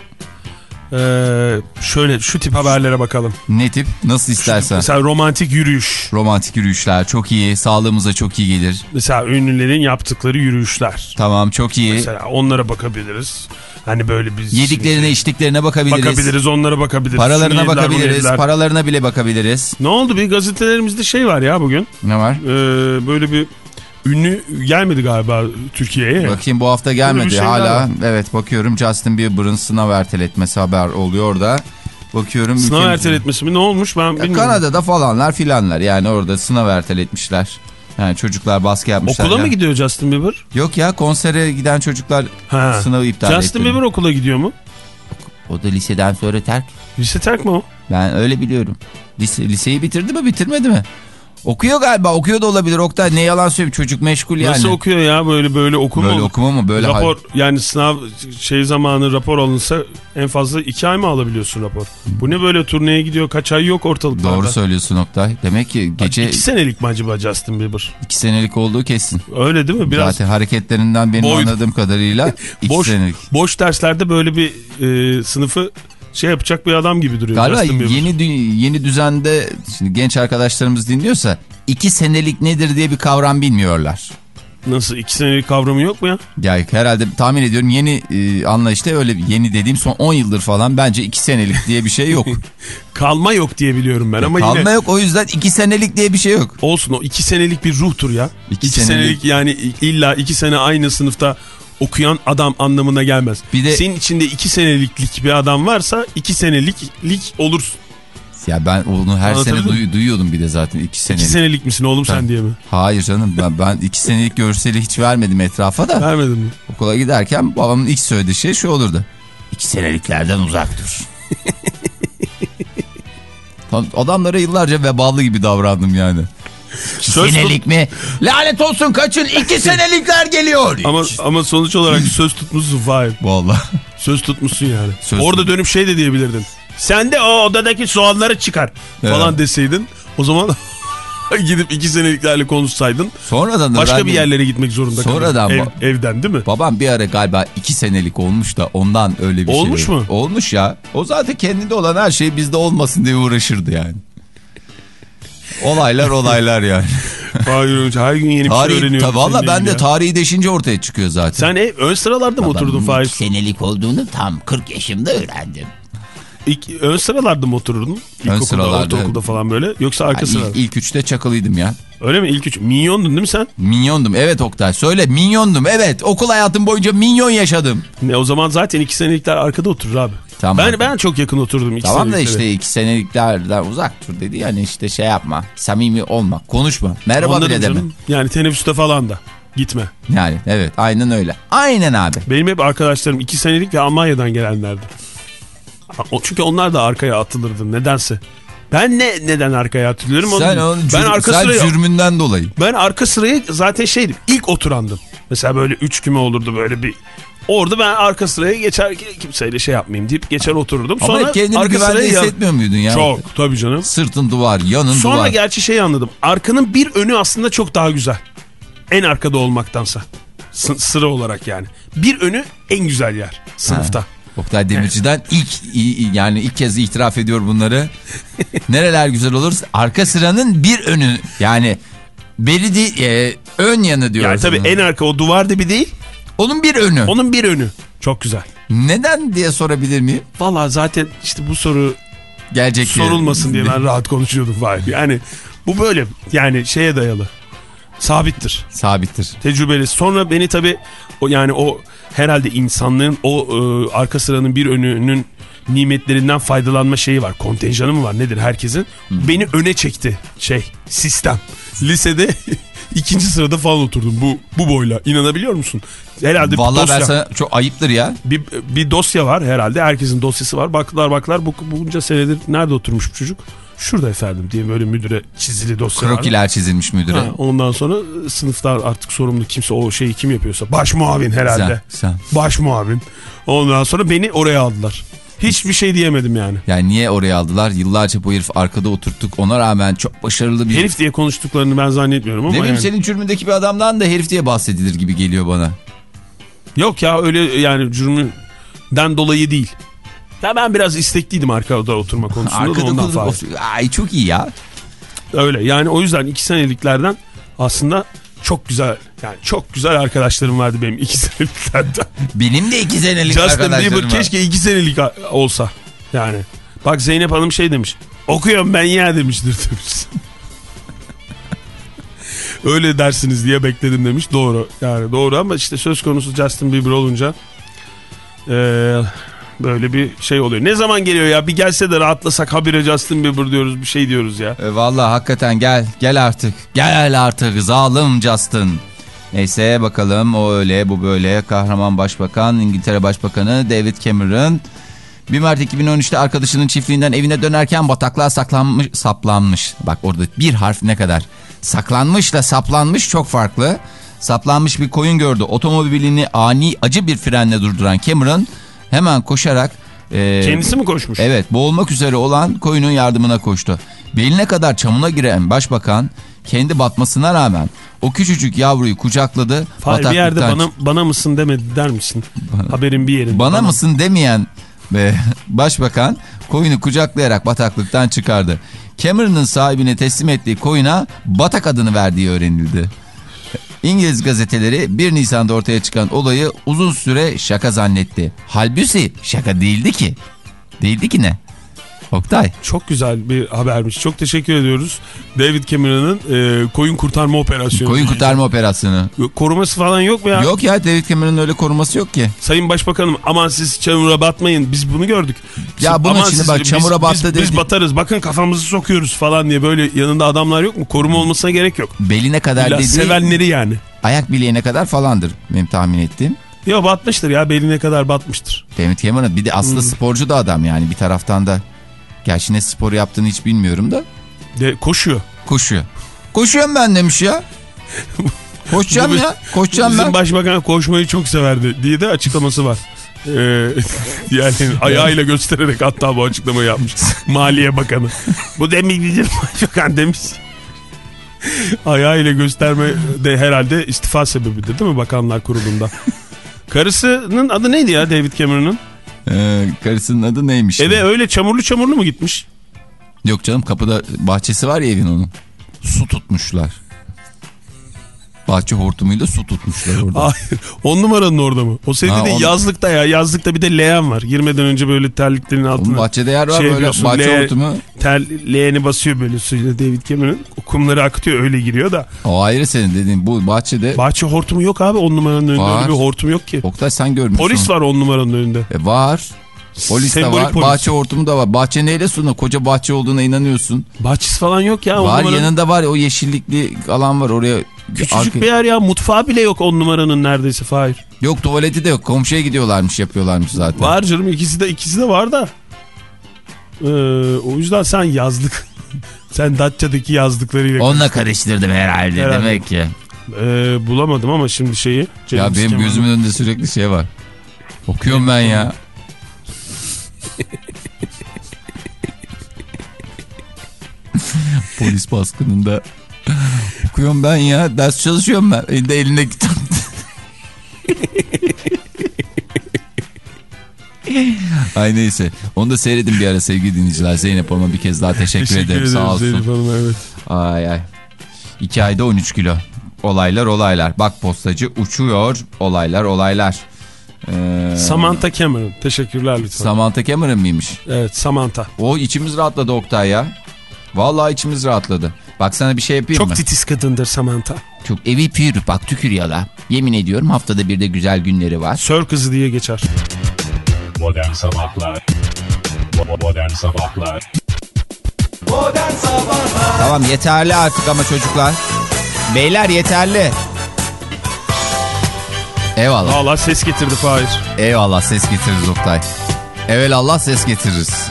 ee, şöyle şu tip haberlere bakalım. Ne tip? Nasıl istersen. Mesela romantik yürüyüş. Romantik yürüyüşler çok iyi. Sağlığımıza çok iyi gelir. Mesela ünlülerin yaptıkları yürüyüşler. Tamam çok iyi. Mesela onlara bakabiliriz. Hani böyle biz Yediklerine içtiklerine bakabiliriz. bakabiliriz, onlara bakabiliriz. Paralarına yediler, bakabiliriz. yediler. Paralarına bile bakabiliriz. Ne oldu bir gazetelerimizde şey var ya bugün. Ne var? Ee, böyle bir ünlü gelmedi galiba Türkiye'ye. Bakayım bu hafta gelmedi şeyler hala. var. Evet bakıyorum Justin Bieber'ın sınav erteletmesi haber oluyor da. Bakıyorum. Sınav ülkemizde- erteletmesi mi ne olmuş ben Ya bilmiyorum. Kanada'da falanlar filanlar yani orada sınav erteletmişler. Yani çocuklar baskı yapmışlar. Okula ya. mı gidiyor Justin Bieber? Yok ya konsere giden çocuklar Ha. sınavı iptal Justin etti. Bieber okula gidiyor mu? O da liseden sonra terk. Lise terk mi o? Ben öyle biliyorum. Lise, liseyi bitirdi mi bitirmedi mi? Okuyor galiba okuyor da olabilir Oktay ne yalan söyleyeyim çocuk meşgul yani. Nasıl okuyor ya böyle böyle okuma Böyle okuma mı böyle Rapor yani sınav şey zamanı rapor alınsa en fazla iki ay mı alabiliyorsun rapor? Bu ne böyle turneye gidiyor kaç ay yok ortalıklarda. Doğru söylüyorsun Oktay. Demek ki gece İki senelik mi acaba Justin Bieber? iki senelik olduğu kesin. Öyle değil mi? Biraz Zaten hareketlerinden benim Boy- anladığım kadarıyla iki boş, senelik. boş derslerde böyle bir e, sınıfı şey yapacak bir adam gibi duruyor Galiba yeni dü- yeni düzende şimdi genç arkadaşlarımız dinliyorsa iki senelik nedir diye bir kavram bilmiyorlar. Nasıl iki senelik kavramı yok mu ya? Ya herhalde tahmin ediyorum yeni e, anlayışta öyle yeni dediğim son 10 yıldır falan bence iki senelik diye bir şey yok. Kalma yok diye biliyorum ben ama Kalma yine yok o yüzden iki senelik diye bir şey yok. olsun o iki senelik bir ruhtur ya. İki İki, senelik- senelik... yani illa iki sene aynı sınıfta okuyan adam anlamına gelmez. Bir de- Senin içinde iki seneliklik bir adam varsa iki seneliklik olursun. Ya ben onu her Anlatabildim sene duy- duyuyordum bir de zaten iki senelik. İki senelik misin oğlum sen Ben- diye mi? Hayır canım ben, ben iki senelik görseli hiç vermedim etrafa da. Vermedin mi? Okula giderken babamın ilk söylediği şey şu olurdu. İki seneliklerden uzak dur. Adamlara yıllarca vebalı gibi davrandım yani. Söz- senelik mi? Lanet olsun kaçın iki senelikler geliyor. Ama ama sonuç olarak söz tutmuşsun Fahir. Vallahi. Söz tutmuşsun yani. Söz Orada tut- dönüp şey de diyebilirdin. Sen de o odadaki soğanları çıkar falan Evet. deseydin. O zaman gidip iki seneliklerle konuşsaydın. Sonradan da Başka ben- bir yerlere gitmek zorunda Sonradan kaldın. mı? Ev, evden değil mi? Babam bir ara galiba iki senelik olmuş da ondan öyle bir şey. Olmuş mu? Olmuş ya. O zaten kendinde olan her şey bizde olmasın diye uğraşırdı yani. Olaylar olaylar yani. Hayır her gün yeni bir şey Tarihi, öğreniyorum. ta, valla ben de ya. tarihi deşince ortaya çıkıyor zaten. Sen ev, ön sıralarda mı oturdun Babamın Fahir? senelik olduğunu tam 40 yaşımda öğrendim. İlk, ön sıralarda mı oturdun? İlkokulda, sıralarda, ortaokulda falan böyle. Yoksa arka Yani sıralarda. ilk, ilk üçte çakılıydım ya. Öyle mi? İlk üç. Minyondun değil mi sen? Minyondum evet Oktay söyle minyondum evet okul hayatım boyunca minyon yaşadım. Ne o zaman zaten iki senelikler arkada oturur abi. Tamam. Ben ben çok yakın oturdum iki Tamam da işte iki seneliklerden uzak dur dedi yani işte şey yapma samimi olma konuşma merhaba Anladım bile deme. canım. Yani teneffüste falan da gitme. Yani evet aynen öyle aynen abi. Benim hep arkadaşlarım iki senelik ve Almanya'dan gelenlerdi. O- Çünkü onlar da arkaya atılırdı nedense. Ben ne neden arkaya atılıyorum? onu Sen, onun ben cür- arka sen sıraya cürmünden dolayı. ben arka sıraya zaten şeydim. ilk oturandım. Mesela böyle üç küme olurdu böyle bir Orada ben arka sıraya geçer kimseyle şey yapmayayım deyip geçer otururdum. Ama Sonra kendini arka güvende yan- hissetmiyor muydun ya? Çok tabii canım. Sırtın duvar yanın Sonra duvar. gerçi şeyi anladım. Arkanın bir önü aslında çok daha güzel. En arkada olmaktansa. S- sıra olarak yani. Bir önü en güzel yer sınıfta. Oktay Demirci'den ilk yani ilk kez itiraf ediyor bunları. Nereler güzel olur? Arka sıranın bir önü yani beri değil e, ön yanı diyoruz. Yani tabii en arka o duvar dibi değil. Onun bir önü. Onun bir önü. Çok güzel. Neden diye sorabilir miyim? Valla zaten işte bu soru Gelecek sorulmasın diye ben rahat konuşuyordum Fahir. Yani bu böyle yani şeye dayalı. Sabittir. Sabittir. Tecrübeli. Sonra beni tabii o yani o herhalde insanlığın o e, arka sıranın bir önünün nimetlerinden faydalanma şeyi var. Kontenjanı mı var nedir herkesin? Beni öne çekti şey sistem. Lisede ikinci sırada falan oturdum bu bu boyla. İnanabiliyor musun? Herhalde bir Vallahi dosya. ben sana çok ayıptır ya. Bir, bir dosya var herhalde. Herkesin dosyası var. Baktılar baktılar bu, bunca senedir nerede oturmuş bu çocuk? Şurada efendim diye böyle müdüre çizili dosya var. Krokiler çizilmiş müdüre. Ha, ondan sonra sınıfta artık sorumlu kimse o şeyi kim yapıyorsa. Baş muavin herhalde. Sen, sen. Baş muavin. Ondan sonra beni oraya aldılar. Hiçbir şey diyemedim yani. Yani niye oraya aldılar? Yıllarca bu herif arkada oturttuk. Ona rağmen çok başarılı bir... Herif diye konuştuklarını ben zannetmiyorum ama ne bileyim yani. senin cürmündeki bir adamdan da herif diye bahsedilir gibi geliyor bana. Yok ya öyle yani cürmünden dolayı değil. Ya ben biraz istekliydim arkada oturma konusunda da Arkada ondan kurup falan. otur- Ay çok iyi ya. Öyle yani o yüzden iki seneliklerden aslında çok güzel yani çok güzel arkadaşlarım vardı benim iki seneliklerden. Benim de iki senelik Justin arkadaşlarım Bieber var. keşke iki senelik olsa yani. Bak Zeynep Hanım şey demiş. Okuyorum ben ya demiştir demiş. Öyle dersiniz diye bekledim demiş. Doğru yani doğru ama işte söz konusu Justin Bieber olunca eee, böyle bir şey oluyor. Ne zaman geliyor ya bir gelse de rahatlasak habire Justin Bieber diyoruz bir şey diyoruz ya. E, Vallahi hakikaten gel gel artık. Gel artık zalim Justin. Neyse bakalım o öyle bu böyle kahraman başbakan İngiltere Başbakanı David Cameron 1 Mart 2013'te arkadaşının çiftliğinden evine dönerken bataklığa saklanmış, saplanmış. Bak orada bir harf ne kadar. Saklanmışla saplanmış çok farklı. Saplanmış bir koyun gördü. Otomobilini ani acı bir frenle durduran Cameron hemen koşarak... e, Kendisi mi koşmuş? Evet boğulmak üzere olan koyunun yardımına koştu. Beline kadar çamuna giren başbakan kendi batmasına rağmen o küçücük yavruyu kucakladı. Hayır, bir yerde bana, bana mısın demedi der misin? Haberin bir yerinde. Bana mısın demeyen ve başbakan koyunu kucaklayarak bataklıktan çıkardı. Cameron'ın sahibine teslim ettiği koyuna batak adını verdiği öğrenildi. İngiliz gazeteleri 1 Nisan'da ortaya çıkan olayı uzun süre şaka zannetti. Halbuki şaka değildi ki. Değildi ki ne? Oktay. Çok güzel bir habermiş. Çok teşekkür ediyoruz. David Cameron'ın e, koyun kurtarma operasyonu. Koyun kurtarma operasyonu. Koruması falan yok mu ya? Yok ya David Cameron'ın öyle koruması yok ki. Sayın Başbakanım aman siz çamura batmayın. Biz bunu gördük. Ya bunun siz- bak, çamura battı biz, biz dedi. batarız. Bakın kafamızı sokuyoruz falan diye böyle yanında adamlar yok mu? Koruma olmasına gerek yok. Beline kadar İlla dediği sevenleri yani. ayak bileğine kadar falandır benim tahmin ettiğim. Yok batmıştır ya beline kadar batmıştır. David Cameron bir de aslında Hmm. sporcu da adam yani bir taraftan da. Gerçi ne spor yaptığını hiç bilmiyorum da De, koşuyor. koşuyor. Koşuyorum ben demiş ya. Koşacağım Bu- ya. Koşacağım Bizim ben. başbakan koşmayı çok severdi diye de açıklaması var. Ee, yani ayağıyla göstererek hatta bu açıklamayı yapmış. Maliye Bakanı. Bu demek bizim başbakan demiş. Ayağıyla gösterme de herhalde istifa sebebidir değil mi Bakanlar Kurulu'nda? Karısının adı neydi ya David Cameron'ın? Ee, karısının adı neymiş? Eve öyle çamurlu çamurlu mu gitmiş? Yok canım kapıda bahçesi var ya evin onun. Su tutmuşlar. Bahçe hortumuyla su tutmuşlar orada. Hayır. On numaranın orada mı? O senin Ha, on- yazlıkta ya. Yazlıkta bir de leğen var. Girmeden önce böyle terliklerin Oğlum altına. bahçede yer var şey böyle bahçe leğen- hortumu. Ter leğeni basıyor böyle suyla David Cameron. Kumları akıtıyor öyle giriyor da. O ayrı senin dediğin bu bahçede. Bahçe hortumu yok abi on numaranın önünde. Var. Öyle bir hortum yok ki. Oktay sen görmüşsün. Polis var on numaranın önünde. E, var. Polis de var. polis. Bahçe hortumu da var. Bahçe neyle sunur? Koca bahçe olduğuna inanıyorsun. Bahçesi falan yok ya. var numaranın- yanında var o yeşillikli alan var oraya. Küçücük arka- bir yer ya. Mutfağı bile yok on numaranın neredeyse Fahir. Yok tuvaleti de yok. Komşuya gidiyorlarmış yapıyorlarmış zaten. Var canım ikisi de ikisi de var da. Ee, o yüzden sen yazlık. sen Datça'daki yazlıklarıyla. Onunla karıştırdım herhalde, Herhalde. demek ki. Ee, bulamadım ama şimdi şeyi. Ya benim gözümün önünde sürekli şey var. Okuyorum ben ya. Polis baskınında okuyorum ben ya. Ders çalışıyorum ben. Elinde elinde kitap. Ay neyse. Onu da seyredin bir ara sevgili dinleyiciler. Zeynep Hanım'a bir kez daha teşekkür, Teşekkür ederim. Sağ olsun. Zeynep Hanım, evet. Ay ay. İki ayda 13 kilo. Olaylar olaylar. Bak postacı uçuyor. Olaylar olaylar. Ee, Samantha Cameron. Teşekkürler lütfen. Samantha Cameron mıymış? evet Samantha. O içimiz rahatladı Oktay ya. Vallahi içimiz rahatladı. Bak sana bir şey yapayım Çok mı? titiz kadındır Samantha. Çok evi pür bak tükür yala. Yemin ediyorum haftada bir de güzel günleri var. Sör kızı diye geçer. Modern Sabahlar Modern Sabahlar Modern Sabahlar Tamam yeterli artık ama çocuklar. Beyler yeterli. Eyvallah. Valla ses getirdi Fahir. Eyvallah ses getiririz Oktay. Evelallah ses getiririz.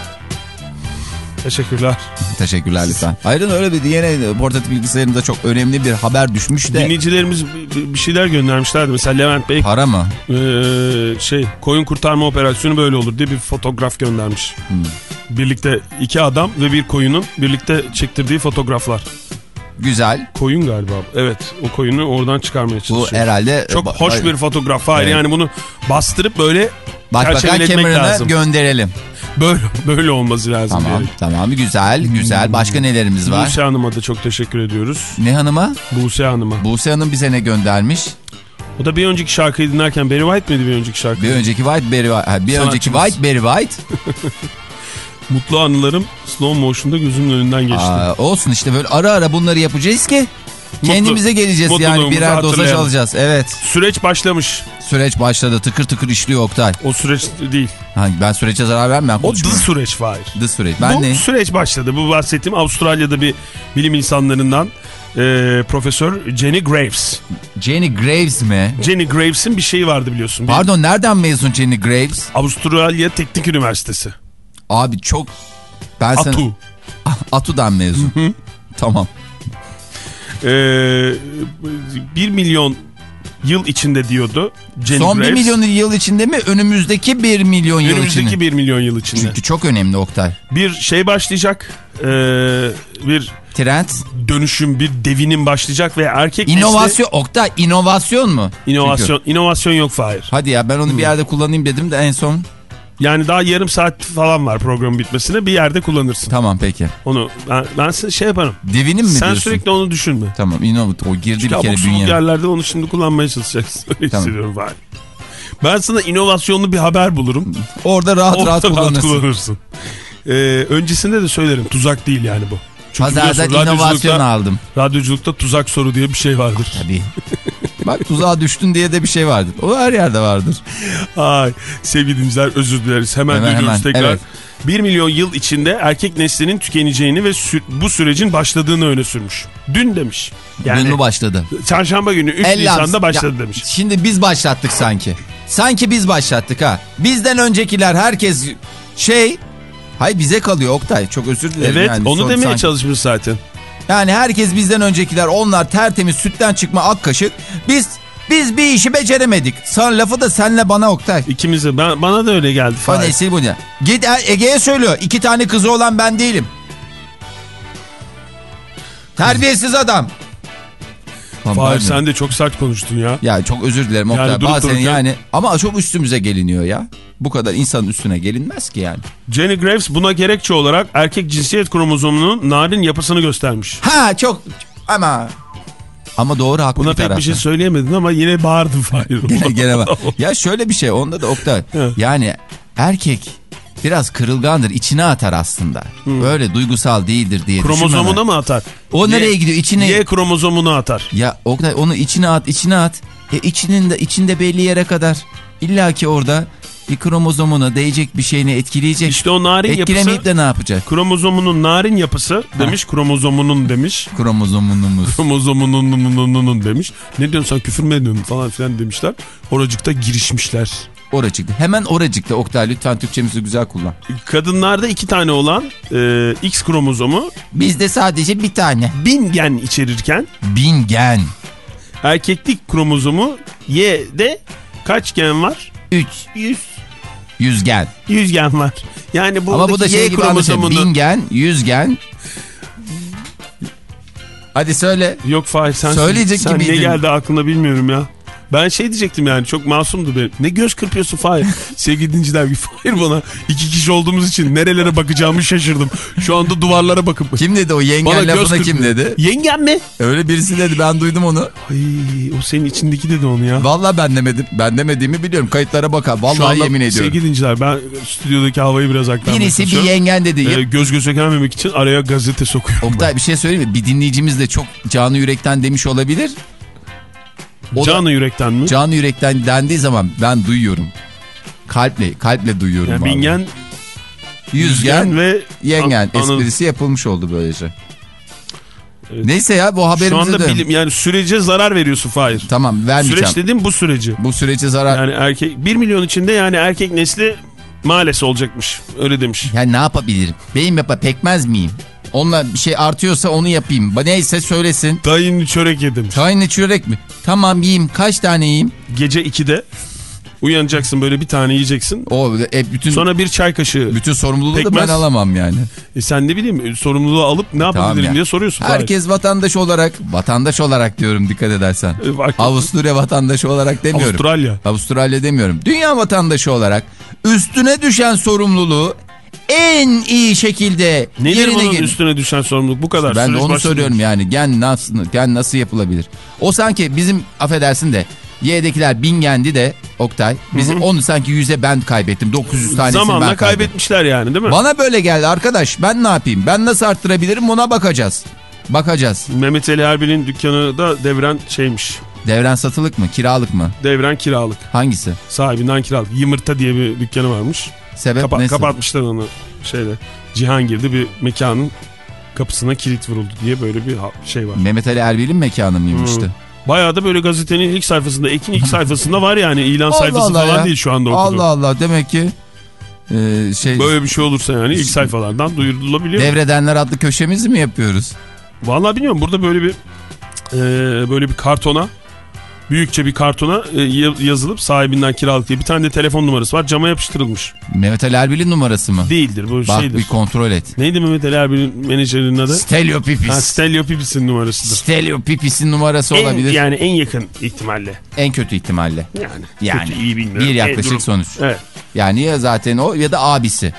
Teşekkürler. Teşekkürler lütfen. Ayrıca öyle bir yine portatif bilgisayarımda çok önemli bir haber düşmüş de. Dinleyicilerimiz bir şeyler göndermişlerdi. Mesela Levent Bey Para mı? eee, şey koyun kurtarma operasyonu böyle olur diye bir fotoğraf göndermiş. Hmm. Birlikte iki adam ve bir koyunun birlikte çektirdiği fotoğraflar. Güzel. Koyun galiba. Evet o koyunu oradan çıkarmaya Bu çalışıyor. herhalde... Çok hoş bir fotoğraf. Hayır Evet. yani bunu bastırıp böyle Başbakan Cameron'a gönderelim. Böyle böyle olması lazım. Tamam diyerek. tamam güzel güzel. Başka nelerimiz var? Buse Hanım'a da çok teşekkür ediyoruz. Ne hanıma? Buse Hanım'a. Buse Hanım bize ne göndermiş? O da bir önceki şarkıyı dinlerken Barry White miydi bir önceki şarkı? Bir önceki White Berry White. Bir önceki Sanatçımız. White Berry White. Mutlu anılarım slow motion'da gözümün önünden geçti. Aa, olsun işte böyle ara ara bunları yapacağız ki kendimize geleceğiz yani birer dozaj alacağız. Evet. Süreç başlamış. Süreç başladı tıkır tıkır işliyor Oktay. O süreç değil. Ha, ben sürece zarar vermem O dı süreç Fahir. The süreç. Ben Bu ne? süreç başladı. Bu bahsettiğim Avustralya'da bir bilim insanlarından Profesör Jenny Graves. Jenny Graves mi? Jenny Graves'in bir şeyi vardı biliyorsun. Pardon nereden mezun Jenny Graves? Avustralya Teknik Üniversitesi. Abi çok... Ben sana- ATU. Atu'dan mezun. tamam. Ee, 1 milyon yıl içinde diyordu Jenny Son 1 Graves. milyon yıl içinde mi? Önümüzdeki 1 milyon yıl Önümüzdeki içinde. 1 milyon yıl içinde. Çünkü çok önemli Oktay. Bir şey başlayacak. ee, bir Trend, dönüşüm, bir devinim başlayacak ve erkek nesli- inovasyon. Oktay inovasyon mu? İnovasyon, Çünkü- inovasyon yok Fahir. Hadi ya ben onu bir yerde kullanayım dedim de en son. Yani daha yarım saat falan var programın bitmesine bir yerde kullanırsın. Tamam peki. Onu ben, ben size şey yaparım. Devinim mi Sen diyorsun? sürekli onu düşünme. Tamam inovat o girdi bir Çünkü kere abuk subuk bünyeme. yerlerde onu şimdi kullanmaya çalışacaksın. Öyle Tamam. hissediyorum Fahir. Ben sana inovasyonlu bir haber bulurum. Orada rahat Orada rahat kullanırsın. kullanırsın. Ee, öncesinde de söylerim tuzak değil yani bu. Çünkü Pazardan inovasyon aldım. Radyoculukta tuzak soru diye bir şey vardır. Tabii. Bak tuzağa düştün diye de bir şey vardır. O her yerde vardır. Ay sevgili dinleyiciler özür dileriz. Hemen, Hemen, duyuruyoruz hemen, tekrar. evet. 1 milyon yıl içinde erkek neslinin tükeneceğini ve sü- bu sürecin başladığını öne sürmüş. Dün demiş. Dün mü başladı? çarşamba günü 3 Ellam- Nisan'da başladı Ya, demiş. Şimdi biz başlattık sanki. Sanki biz başlattık ha. Bizden öncekiler herkes şey... Hayır bize kalıyor Oktay. Çok özür dilerim. Evet yani, onu demeye sanki. çalışmış zaten. Yani herkes bizden öncekiler onlar tertemiz sütten çıkma ak kaşık. Biz biz bir işi beceremedik. Son lafı da senle bana Oktay. İkimize ben, bana da öyle geldi. O nesil bu ne? Git e, Ege'ye söylüyor. İki tane kızı olan ben değilim. Terbiyesiz adam. Fahir sen de çok sert konuştun ya. Ya çok özür dilerim Oktay. Yani Bazen dururken- yani ama çok üstümüze geliniyor ya. Bu kadar insanın üstüne gelinmez ki yani. Jenny Graves buna gerekçe olarak erkek cinsiyet kromozomunun narin yapısını göstermiş. Ha çok ama ama doğru haklı Buna bir pek bir şey söyleyemedin ama yine bağırdın Fahir. Gene gene bak. Ya şöyle bir şey onda da Oktay. Yani erkek biraz kırılgandır içine atar aslında. Böyle duygusal değildir diye Kromozomuna düşünmeme. mı atar? O Y- nereye gidiyor? İçine Y kromozomuna atar. Ya Oktay onu içine at, içine at. E içinin de içinde belli yere kadar. İlla ki orada bir kromozomuna değecek bir şeyini etkileyecek. İşte o narin Etkilemeyip yapısı de ne yapacak? kromozomunun narin yapısı demiş kromozomunun demiş. Kromozomunumuz. Kromozomunun demiş. Ne diyorsun sen küfür mü ediyorsun falan filan demişler. Oracıkta girişmişler. Oracıkta. Hemen oracıkta Oktay lütfen Türkçemizi güzel kullan. Kadınlarda iki tane olan e, X kromozomu Bizde sadece bir tane. bin gen içerirken Bingen. erkeklik kromozomu Y'de kaç gen var? 3. 100. Yüzgen. 100 gen var. Yani buradaki Ama bu da şey Y gibi kromozomunu... Bingen, yüzgen. Hadi söyle. Yok Fahir sen, Söyleyecek sen ne geldi aklına bilmiyorum ya. Ben şey diyecektim yani çok masumdu benim. Ne göz kırpıyorsun Fahir? Sevgili dinciler bir Fahir bana iki kişi olduğumuz için nerelere bakacağımı şaşırdım. Şu anda duvarlara bakıp. Kim dedi o Bana yengen göz lafını kim dedi? Yengem mi? Öyle birisi dedi ben duydum onu. Ay o senin içindeki dedi onu ya. Vallahi ben demedim. Ben demediğimi biliyorum. Kayıtlara bakar. Vallahi yemin ediyorum. Sevgili dinciler ben stüdyodaki havayı biraz aktarmak Birisi bir yengen dedi. Ee, göz göze gelmemek için araya gazete sokuyorum. Oktay bir şey söyleyeyim mi? Bir dinleyicimiz de çok canı yürekten demiş olabilir. O da- Canı yürekten mi? Canı yürekten dendiği zaman ben duyuyorum. Kalple, kalple duyuyorum. Yani vallahi. bingen, yüzgen, yüzgen ve yengen An- esprisi yapılmış oldu böylece. Evet. Neyse ya bu Şu haberimize anda de... bilim yani sürece zarar veriyorsun Fahir. Tamam vermeyeceğim. Süreç dediğim bu süreci. Bu sürece zarar... Yani... Yani erkek 1 milyon içinde yani erkek nesli maalesef olacakmış. Öyle demiş. ne yapabilirim? Benim yapa pekmez miyim? Onunla bir şey artıyorsa onu yapayım. Neyse söylesin. Dayın çörek yedim. Tahinli çörek mi? Tamam yiyeyim. Kaç tane yiyeyim? Gece 2'de uyanacaksın böyle bir tane yiyeceksin. O e, bütün Sonra bir çay kaşığı. bütün sorumluluğu da Pekmez. ben alamam yani. E sen ne bileyim sorumluluğu alıp ne yapabilirim ya. diye soruyorsun. Herkes vatandaş olarak, vatandaş olarak diyorum dikkat edersen. E, bak- Avusturya vatandaşı olarak demiyorum. Avustralya. Avustralya demiyorum. Dünya vatandaşı olarak üstüne düşen sorumluluğu en iyi şekilde Nedir yerine bunun getir- üstüne düşen sorumluluk? Bu kadar. Ben de onu söylüyorum yani gen nasıl, gen nasıl yapılabilir? O sanki bizim affedersin de Y'dekiler bingendi de Oktay. Bizim onu sanki yüze ben kaybettim. 900 tanesini Zamanla ben kaybettim. kaybetmişler yani değil mi? Bana böyle geldi arkadaş. Ben ne yapayım? Ben nasıl arttırabilirim? Ona bakacağız. Bakacağız. Mehmet Ali Erbil'in dükkanı da devren şeymiş. Devren satılık mı? Kiralık mı? Devren kiralık. Hangisi? Sahibinden kiralık. Yımırta diye bir dükkanı varmış. Sebep Kapa- nesi? kapatmışlar onu şeyde. Cihangir'de bir mekanın kapısına kilit vuruldu diye böyle bir şey var. Mehmet Ali Erbil'in mekanı mıymıştı? Bayağı da böyle gazetenin ilk sayfasında, Ekin ilk sayfasında var yani ilan Allah sayfası Allah falan ya. değil şu anda okuduğum. Allah Allah demek ki e, şey Böyle bir şey olursa yani ilk sayfalardan duyurulabiliyor. devredenler adlı köşemizi mi yapıyoruz? Vallahi bilmiyorum burada böyle bir e, böyle bir kartona büyükçe bir kartona e, ya- yazılıp sahibinden kiralık diye bir tane de telefon numarası var cama yapıştırılmış. Mehmet Ali Erbil'in numarası mı? Değildir bu Bak şeydir. bir kontrol et. Neydi Mehmet Ali Erbil'in menajerinin adı? Stelio Pipis. Ha, Stelio Pipis'in numarasıdır. Stelio Pipis'in numarası En, olabilir. yani en yakın ihtimalle. En kötü ihtimalle. Yani. Yani Kötü, iyi bilmiyorum. bir En yaklaşık durum- sonuç. Evet. Yani ya zaten o ya da abisi.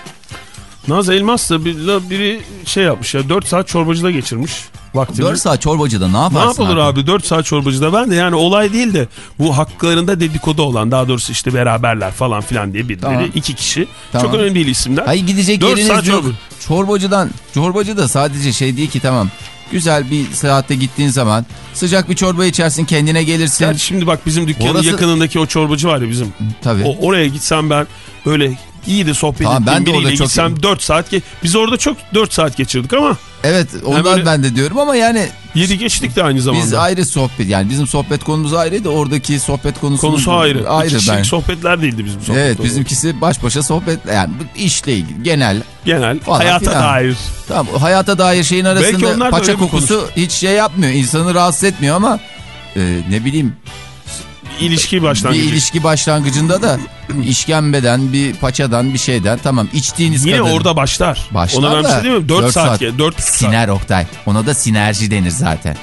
Naz Elmas da bir, biri şey yapmış ya 4 saat çorbacıda geçirmiş vaktini. 4 saat çorbacıda ne Ne yaparsın? yapılır abi 4 saat çorbacıda ben de yani olay değil de bu haklarında dedikodu olan daha doğrusu işte beraberler falan filan diye birileri Tamam. iki kişi Tamam. çok önemli değil isimler. Hayır gidecek yeriniz saat yok. çorba. Çorbacıdan, çorbacı da sadece şey değil ki tamam. Güzel bir saatte gittiğin zaman sıcak bir çorba içersin kendine gelirsin. Yani şimdi bak bizim dükkanın Orası- yakınındaki o çorbacı var ya bizim. Tabii. O, oraya gitsem ben böyle iyi de sohbet Tamam, ettiğim ben de orada biriyle çok gitsem 4 saat biz orada çok 4 saat geçirdik ama Evet ondan böyle- ben de diyorum ama yani 7 geçtik de aynı zamanda. biz ayrı sohbet yani bizim sohbet konumuz ayrıydı oradaki sohbet konusu Konusu ayrı. Ayrı ben. sohbetler değildi bizim sohbet. Evet olarak. bizimkisi baş başa sohbet yani işle ilgili genel Genel hayata filan. dair. Tamam hayata dair şeyin arasında paça kokusu hiç şey yapmıyor. insanı rahatsız etmiyor ama e, ne bileyim ilişki bir başlangıcı. ilişki başlangıcında da işkembeden bir paçadan bir şeyden tamam içtiğiniz Yine kadar. orada başlar. Başlar Ona ben bir da şey diyeyim mi? 4, dört saat. saat. saat. 4 saat. Siner Oktay. Ona da sinerji denir zaten.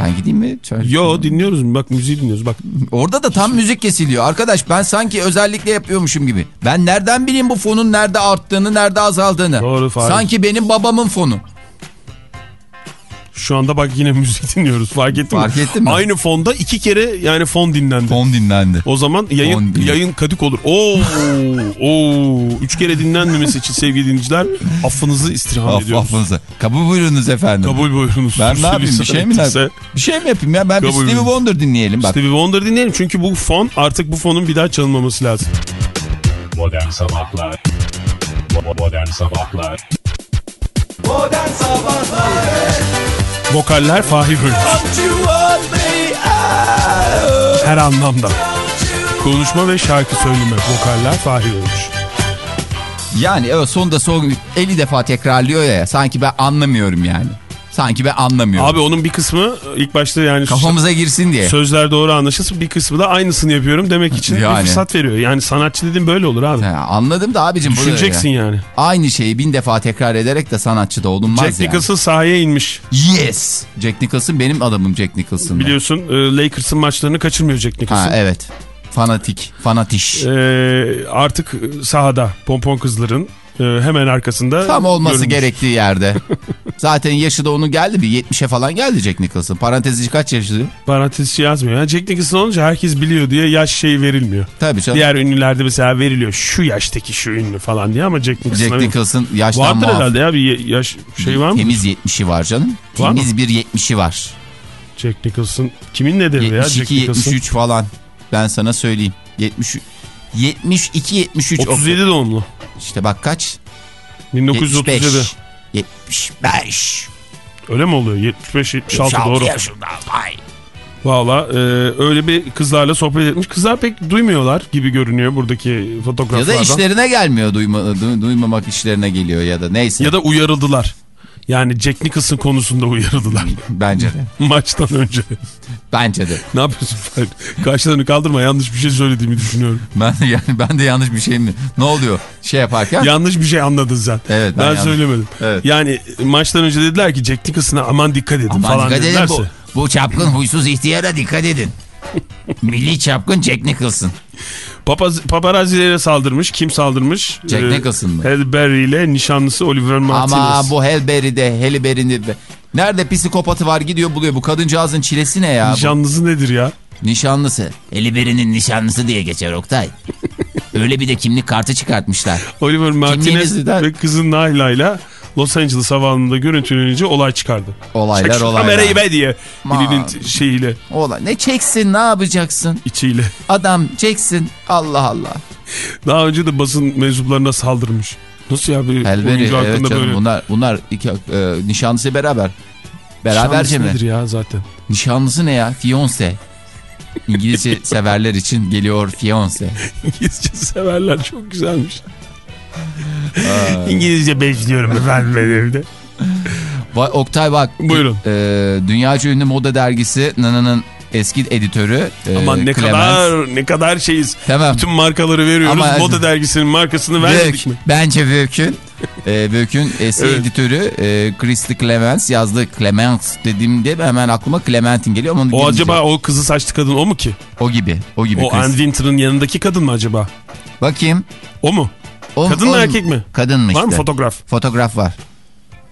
Ben gideyim mi? Çay- Yo dinliyoruz. Bak müziği dinliyoruz. Bak Orada da tam müzik kesiliyor. Arkadaş ben sanki özellikle yapıyormuşum gibi. Ben nereden bileyim bu fonun nerede arttığını, nerede azaldığını. Doğru, Fahri. Sanki benim babamın fonu. Şu anda bak yine müzik dinliyoruz. Fark ettin Fark mi? ettin mi? Aynı fonda iki kere yani fon dinlendi. Fon dinlendi. O zaman Fon yayın yayın kadük olur. Oo, oo, üç kere dinlenmemesi için sevgili dinleyiciler affınızı istirham Af, ediyoruz. affınıza. Kabul buyurunuz efendim. Kabul buyurunuz. Ben ne yapayım bir şey mi yapayım? Bir şey mi yapayım ya? Ben bir Kabul Stevie buyurunuz. Wonder dinleyelim bak. Stevie Wonder dinleyelim çünkü bu fon artık bu fonun bir daha çalınmaması lazım. Modern Sabahlar Modern Sabahlar Modern Sabahlar Vokaller Fahir Öğünç. Her anlamda. Konuşma ve şarkı söyleme. Vokaller Fahir Öğünç. Yani evet sonunda son 50 defa tekrarlıyor ya. Sanki ben anlamıyorum yani. Sanki ben anlamıyorum. Abi onun bir kısmı ilk başta yani Kafamıza girsin diye. sözler doğru anlaşılsın bir kısmı da aynısını yapıyorum demek için Yani. bir fırsat veriyor. Yani sanatçı dediğin böyle olur abi. Ha, anladım da abicim. Düşüneceksin ya. yani. Aynı şeyi bin defa tekrar ederek de sanatçı da olunmaz Jack yani. Nicholson sahaya inmiş. Yes. Jack Nicholson benim adamım Jack Nicholson. Biliyorsun e, Lakers'ın maçlarını kaçırmıyor Jack Nicholson. Ha evet. Fanatik. Fanatiş. E, artık sahada pompon kızların e, hemen arkasında. Tam olması görünmüş. gerektiği yerde. Zaten yaşı da onun geldi bir 70'e falan geldi Jack Nicholson. Parantezi kaç yaşlı? Parantez yazmıyor. Yani Jack Nicholson olunca herkes biliyor diye yaş şeyi verilmiyor. Tabii canım. Diğer ünlülerde mesela veriliyor şu yaştaki şu ünlü falan diye ama Jack Nicholson Jack Nicholson yaştan vardır muaf. herhalde ya bir yaş şey var mı? Temiz 70'i var canım. Var mı? Temiz bir 70'i var. Jack Nicholson kimin ne devri ya Jack 72 Nicholson? 73 falan. Ben sana söyleyeyim. 70 72 73 37 doğumlu. İşte bak kaç? 1937. 75. 75. Öyle mi oluyor? 75 76 76 doğru. yaşında. Vay. Valla e, öyle bir kızlarla sohbet etmiş. Kızlar pek duymuyorlar gibi görünüyor buradaki Ya fotoğraflardan. da işlerine gelmiyor duyma, du- duymamak işlerine geliyor ya da neyse. Ya da uyarıldılar. Yani Jack Nicholson konusunda uyarıldılar. Bence de. Maçtan önce. Bence de. ne yapıyorsun? Fahir? Karşılarını kaldırma yanlış bir şey söylediğimi düşünüyorum. Ben de yani ben de yanlış bir şey mi? Ne oluyor? Şey yaparken? yanlış bir şey anladın sen. Evet, ben ben yanlış- söylemedim. Evet. Yani maçtan önce dediler ki Jack Nicholson'a aman dikkat edin Aman falan dikkat edin bu, bu çapkın huysuz ihtiyara dikkat edin. Milli çapkın Jack Nicholson. Papaz, paparazzilere saldırmış. Kim saldırmış? Jack Ee, Nicholson mı? Halle Berry ile nişanlısı Oliver Martinez. Ama bu Hellberry'de, Hellberry'de nerede psikopatı var gidiyor buluyor. Bu kadıncağızın çilesi ne ya? Bu? Nişanlısı nedir ya? Nişanlısı. Hellberry'nin nişanlısı diye geçer Oktay. Öyle bir de kimlik kartı çıkartmışlar. Oliver Martinez Kimliğinizden- ve kızı Naila ile Los Angeles havaalanında görüntülenince olay çıkardı. Olaylar Çek olaylar. kamerayı be diye. T- şeyiyle, Olay. Ne çeksin ne yapacaksın? içiyle. Adam çeksin. Allah Allah. Daha önce de basın mensuplarına saldırmış. Nasıl ya bir Helberi oyuncu evet hakkında canım böyle. bunlar bunlar iki e, nişanlısı beraber. Beraberce mi? nedir ya zaten. Nişanlısı ne ya? Fiance. İngilizce severler için geliyor fiance. İngilizce severler çok güzelmiş. İngilizce besliyorum efendim ben evde. Oktay bak. Buyurun. E, dünyaca ünlü moda dergisi Nana'nın eski editörü. e, Aman ne Clemens. kadar ne kadar şeyiz. Tamam. Bütün markaları veriyoruz. Ama- Moda dergisinin markasını vermedik Vök, mi? bence Vök'ün e, Vök'ün eski Evet. editörü e, Christy Clemens yazdı. Clemens dediğimde hemen aklıma Clementine geliyor ama onu O bilince- acaba o kızı saçlı kadın o mu ki? o gibi o gibi O. Anne Winter'ın yanındaki kadın mı acaba? Bakayım. O mu? O, Kadın mı erkek mi? Kadın mı işte? Var mı fotoğraf? Fotoğraf var.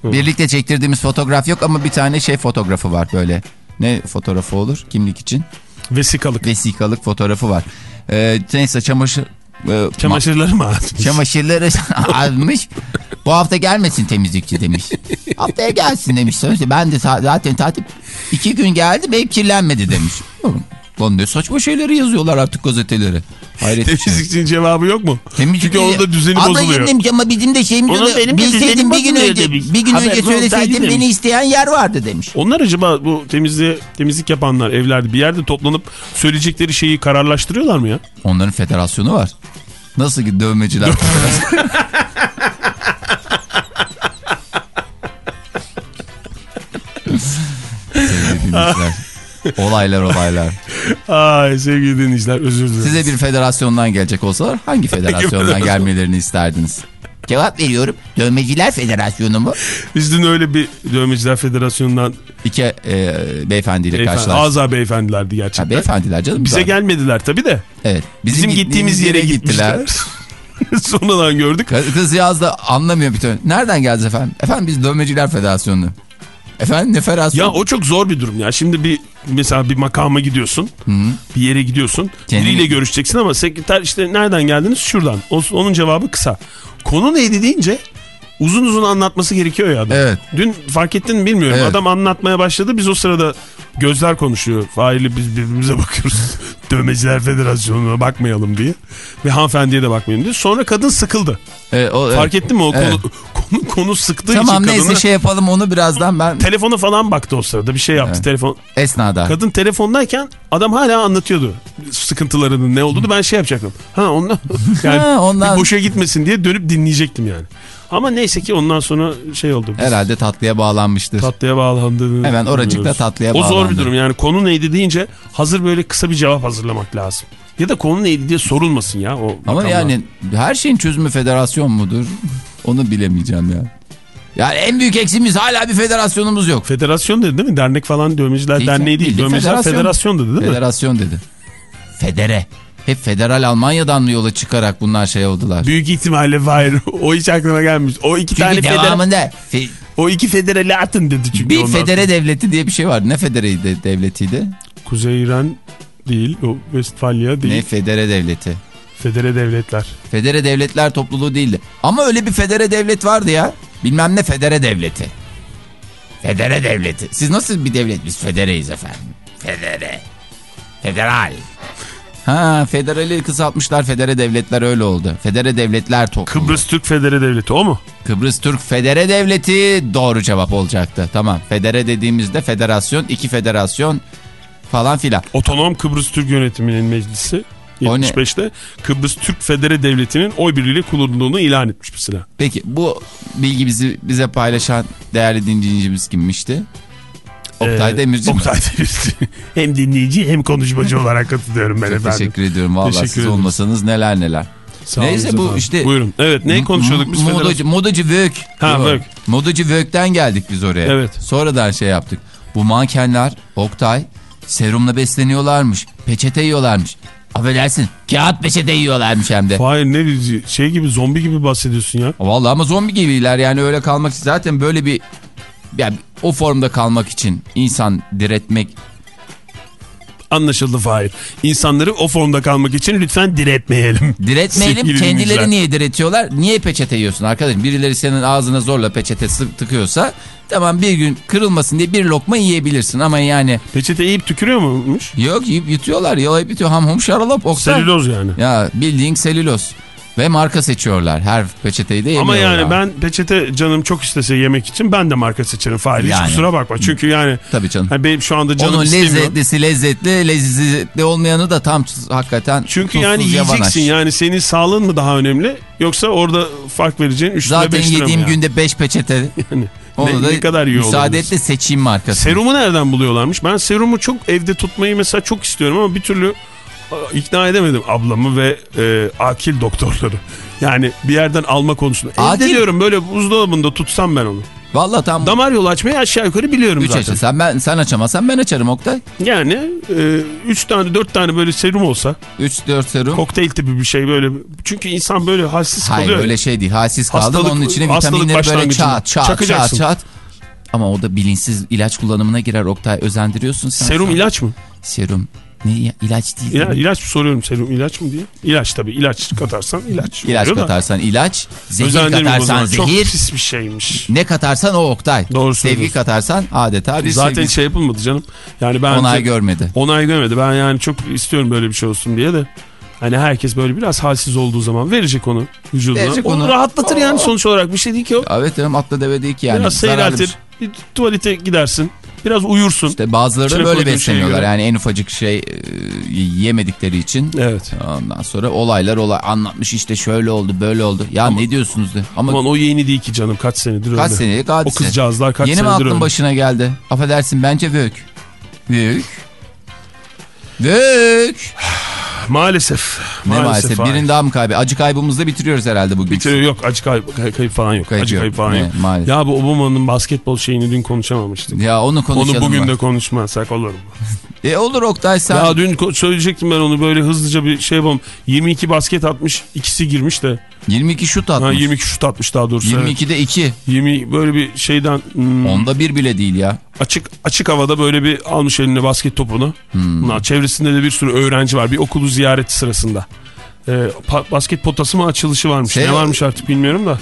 Birlikte çektirdiğimiz fotoğraf yok ama bir tane şey fotoğrafı var böyle. Ne fotoğrafı olur kimlik için? Vesikalık. Vesikalık fotoğrafı var. Ee, neyse çamaşır... e, Çamaşırları mı? ma- çamaşırları almış. Bu hafta gelmesin temizlikçi demiş. Haftaya gelsin demiş. Ben de zaten tatil iki gün geldi ve kirlenmedi demiş. Lan ne saçma şeyleri yazıyorlar artık gazetelere. Hayret bir şey. Temizlikçinin cevabı yok mu? Temizlik Çünkü orada düzeni bozuluyor. Abla demiş ama bizim de şeyimiz Onun benim de Bilseydim bir gün bozuluyor önce, demiş. bir gün Haberim önce söyleseydim beni isteyen yer vardı demiş. Onlar acaba bu temizliğe, temizlik yapanlar evlerde bir yerde toplanıp söyleyecekleri şeyi kararlaştırıyorlar mı ya? Onların federasyonu var. Nasıl ki dövmeciler. Sevgili dinleyiciler. Olaylar olaylar. Ay sevgili dinleyiciler özür dilerim. Size bir federasyondan gelecek olsalar hangi federasyondan federasyon? gelmelerini isterdiniz? Cevap veriyorum. Dövmeciler Federasyonu mu? Biz dün öyle bir dövmeciler federasyonundan İki e, beyefendiyle beyefendi, karşılaştık. Aza beyefendilerdi gerçekten. Ha, beyefendiler canım. Bize Zaten. gelmediler tabii de. Evet. Bizim, gittiğimiz yere gittiler. Sonradan gördük. Kız yazda anlamıyor bir tane. Nereden geldiniz efendim? Efendim biz Dövmeciler Federasyonu. Efendim ne federasyonu? Ya o çok zor bir durum ya. Şimdi bir mesela bir makama gidiyorsun. Bir yere gidiyorsun. Kendini- Biriyle görüşeceksin ama sekreter işte nereden geldiniz? Şuradan. Onun cevabı kısa. Konu neydi deyince uzun uzun anlatması gerekiyor ya adam. Evet. Dün fark ettin mi bilmiyorum. Evet. Adam anlatmaya başladı. Biz o sırada gözler konuşuyor. Faili biz birbirimize bakıyoruz. Dövmeciler Federasyonu'na bakmayalım diye. Ve hanımefendiye de bakmayalım diye. Sonra kadın sıkıldı. E, o, evet. Fark ettin mi o Evet. konu, konu, konu sıktığı Tamam için neyse kadını. şey yapalım onu birazdan ben Telefona falan baktı o sırada bir şey yaptı Evet. telefon. esnada. Kadın telefondayken adam hala anlatıyordu sıkıntılarının ne olduğunu ben şey yapacaktım. Ha ondan yani ondan- boşa gitmesin diye dönüp dinleyecektim yani. Ama neyse ki ondan sonra şey oldu. Biz Herhalde tatlıya bağlanmıştır. Tatlıya bağlandığını Hemen oracıkta tatlıya O zor bağlandı. bir durum yani konu neydi deyince hazır böyle kısa bir cevap hazırlamak lazım. Ya da konu neydi diye sorulmasın ya. O Ama makamlar. yani her şeyin çözümü federasyon mudur? Onu bilemeyeceğim ya. Yani en büyük eksimiz hala bir federasyonumuz yok. Federasyon dedi değil mi? Dernek falan Dövmeciler Değil, Derneği değil. bildiğin Dövmeciler federasyon. Federasyon dedi değil mi? Federasyon dedi. Federe. Hep federal Almanya'dan mı yola çıkarak bunlar şey oldular? Büyük ihtimalle hayır. O hiç aklıma gelmiş. O iki tane Çünkü federal, devamında fe- o iki federali atın dedi çünkü bir federe devleti diye bir şey var. Ne federe de- devletiydi? Kuzey İran değil. O Westfalia değil. Ne federe devleti? Federe devletler. Federe devletler topluluğu değildi. Ama öyle bir federe devlet vardı ya. Bilmem ne federe devleti. Federe devleti. Siz nasıl bir devlet? Biz federeyiz efendim. Federe. Federal. Ha federali kısaltmışlar federe devletler öyle oldu. Federe devletler topluluğu. Kıbrıs Türk Federe Devleti o mu? Kıbrıs Türk Federe Devleti doğru cevap olacaktı. Tamam. Federe dediğimizde federasyon, iki federasyon falan filan. Otonom Kıbrıs Türk Yönetimi'nin meclisi O ne? 75'te Kıbrıs Türk Federe Devleti'nin oy birliğiyle kurulduğunu ilan etmiş mesela. Peki bu bilgi bizi bize paylaşan değerli dinleyicimiz kimmişti? Oktay Ee, Demirci mi? Oktay Demirci. hem dinleyici hem konuşmacı olarak katılıyorum ben Çok efendim. teşekkür ediyorum. Vallahi Teşekkür siz ederiz. olmasanız neler neler. Sağ Neyse bu efendim. işte- Buyurun. Evet neyi konuşuyorduk biz? Modacı, modacı Vök. Ha. Vök. Modacı Vök'ten geldik biz oraya. Evet. Sonradan şey yaptık. Bu mankenler Oktay serumla besleniyorlarmış. Peçete yiyorlarmış. Affedersin kağıt peçete yiyorlarmış hem de. Hayır ne şey gibi zombi gibi bahsediyorsun ya. Vallahi ama zombi gibiler yani öyle kalmak zaten böyle bir yani o formda kalmak için insan diretmek Anlaşıldı Fahir. İnsanları o formda kalmak için lütfen diretmeyelim. diretmeyelim Sevgili kendileri niye diretiyorlar niye peçete yiyorsun arkadaşım birileri senin ağzına zorla peçete tıkıyorsa tamam bir gün kırılmasın diye bir lokma yiyebilirsin ama yani Peçete yiyip tükürüyor muymuş? yok yiyip yutuyorlar yalayıp yutuyor ham hum şaralap oksa. Selüloz yani. Ya bildiğin selüloz. Ve marka seçiyorlar. Her peçeteyi de Ama yemiyorlar. yani ben peçete canım çok istese yemek için ben de marka seçerim Fahir. Hiç Yani. kusura bakma. Çünkü yani Tabii canım. hani benim şu anda canım Onun lezzetlisi lezzetli, lezzetli olmayanı da tam hakikaten Çünkü yani yiyeceksin yani senin sağlığın mı daha önemli yoksa orada fark vereceğin 3 lira Zaten 5 lira mı yediğim ya? günde 5 peçete. Yani Onu ne, da ne kadar iyi müsaade et de seçeyim markası. Serumu nereden buluyorlarmış? Ben serumu çok evde tutmayı mesela çok istiyorum ama bir türlü ikna edemedim ablamı ve e, akil doktorları. Yani bir yerden alma konusunda. Akil- Evde diyorum böyle buzdolabında tutsam ben onu. Valla tam Damar yolu açmayı aşağı yukarı biliyorum 3 zaten. açı. Sen, ben, sen açamazsan ben açarım Oktay. Yani 3 tane 4 tane böyle serum olsa 3-4 serum. kokteyl tipi bir şey böyle. Çünkü insan böyle halsiz Hayır kalıyor. öyle şey değil. Halsiz kaldım Hastalık- onun içine vitaminleri böyle çat çat çat çat. Ama o da bilinçsiz ilaç kullanımına girer Oktay. Özendiriyorsun sen. Serum sen. ilaç mı? Serum. Ne ya? ilaç değil. Ya, ilaç mı soruyorum serum ilaç mı diye. İlaç tabii ilaç katarsan ilaç. İlaç oluyor da. katarsan ilaç, zehir o katarsan zaman. Çok zehir, pis bir şeymiş. ne katarsan o Oktay. Doğru Sevgi katarsan adeta bir Zaten sevgi. şey yapılmadı canım. Yani ben Onay görmedi. onay görmedi. Ben yani çok istiyorum böyle bir şey olsun diye de. Hani herkes böyle biraz halsiz olduğu zaman verecek onu vücuduna. Verecek onu onu. rahatlatır yani sonuç olarak bir şey değil ki o. Evet canım atla deve değil ki yani. biraz seyreltir. Bir tuvalete gidersin. Biraz uyursun. İşte bazıları da böyle besleniyorlar. Yani en ufacık şey e, yemedikleri için. Evet. Ondan sonra olaylar olay anlatmış işte şöyle oldu böyle oldu. Ya ne diyorsunuz de. Ama Aman o yeni değil ki canım kaç senedir kaç öyle. senelik O hadise. kızcağızlar kaç Yeni mi senedir aklın öyle. başına geldi? Affedersin bence vök. Vök. Vök. Maalesef. Ne maalesef. hayır. Birini daha mı kaybı? Acı kaybımızda bitiriyoruz herhalde bugün. Bitiriyor yok acı kayıp, kay- kayıp falan yok. Kayıp acı yok. kayıp falan Ne, yok. maalesef. Ya bu Obama'nın basketbol şeyini dün konuşamamıştık. Ya onu konuşalım Onu bugün mı? de konuşmazsak olur mu? E olur Oktay sen. Ya dün söyleyecektim ben onu böyle hızlıca bir şey yapalım. 22 basket atmış, ikisi girmiş de. 22 şut Ha, atmış. 22 şut atmış daha doğrusu. evet. 22'de 2. 20 böyle bir şeyden hmm, Onda bir bile değil ya. açık açık havada böyle bir almış eline basket topunu. Hmm. Bunlar çevresinde de bir sürü öğrenci var. Bir okulu ziyareti sırasında. Ee, basket potası mı açılışı varmış. Şey- ne varmış artık bilmiyorum da.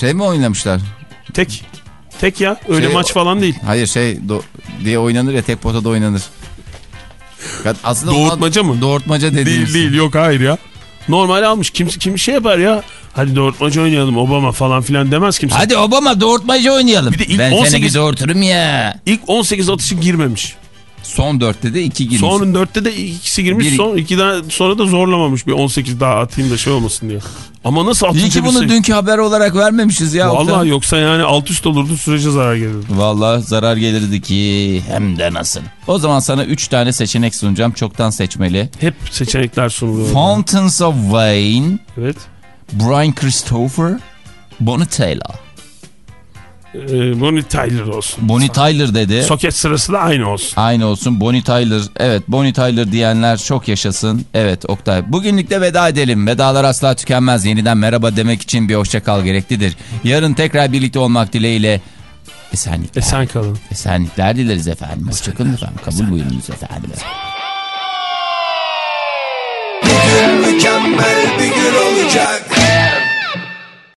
Şey mi oynamışlar? Tek. Tek ya. Öyle Şey- maç falan değil. Hayır şey do- diye oynanır ya tek potada oynanır. Aslında Doğurtmaca mı? Doğurtmaca dediğimiz. Değil değil yok hayır ya. Normal almış. Kim, kim şey yapar ya. Hadi doğurtmaca oynayalım Obama falan filan demez kimse. Hadi Obama doğurtmaca oynayalım. Bir de ilk ben seni 18 bir doğurturum ya. İlk 18 atışı girmemiş. Son dörtte de iki girmiş. Son 4'te de ikisi girmiş. Bir- Son 2'den sonra da zorlamamış. Bir 18 daha atayım da şey olmasın diye. Ama nasıl atınca İyi ki bunu şey- dünkü haber olarak vermemişiz ya. Oktay. yoksa yani alt üst olurdu sürece zarar gelirdi. Vallahi zarar gelirdi ki hem de nasıl. O zaman sana 3 tane seçenek sunacağım. Çoktan seçmeli. Hep seçenekler sunuluyor. Fountains of Wayne, Evet. Brian Christopher, Bonnie Taylor. Ee, Bonnie Tyler olsun. Bonnie Tyler dedi. Soket sırası da aynı olsun. Aynı olsun. Bonnie Tyler. Evet Bonnie Tyler diyenler çok yaşasın. Evet Oktay. Bugünlük de veda edelim. Vedalar asla tükenmez. Yeniden merhaba demek için bir hoşça kal gereklidir. Yarın tekrar birlikte olmak dileğiyle esenlikler. Esen kalın. Esenlikler dileriz efendim. Hoşçakalın efendim. Kabul buyurunuz efendim. Mükemmel bir gün olacak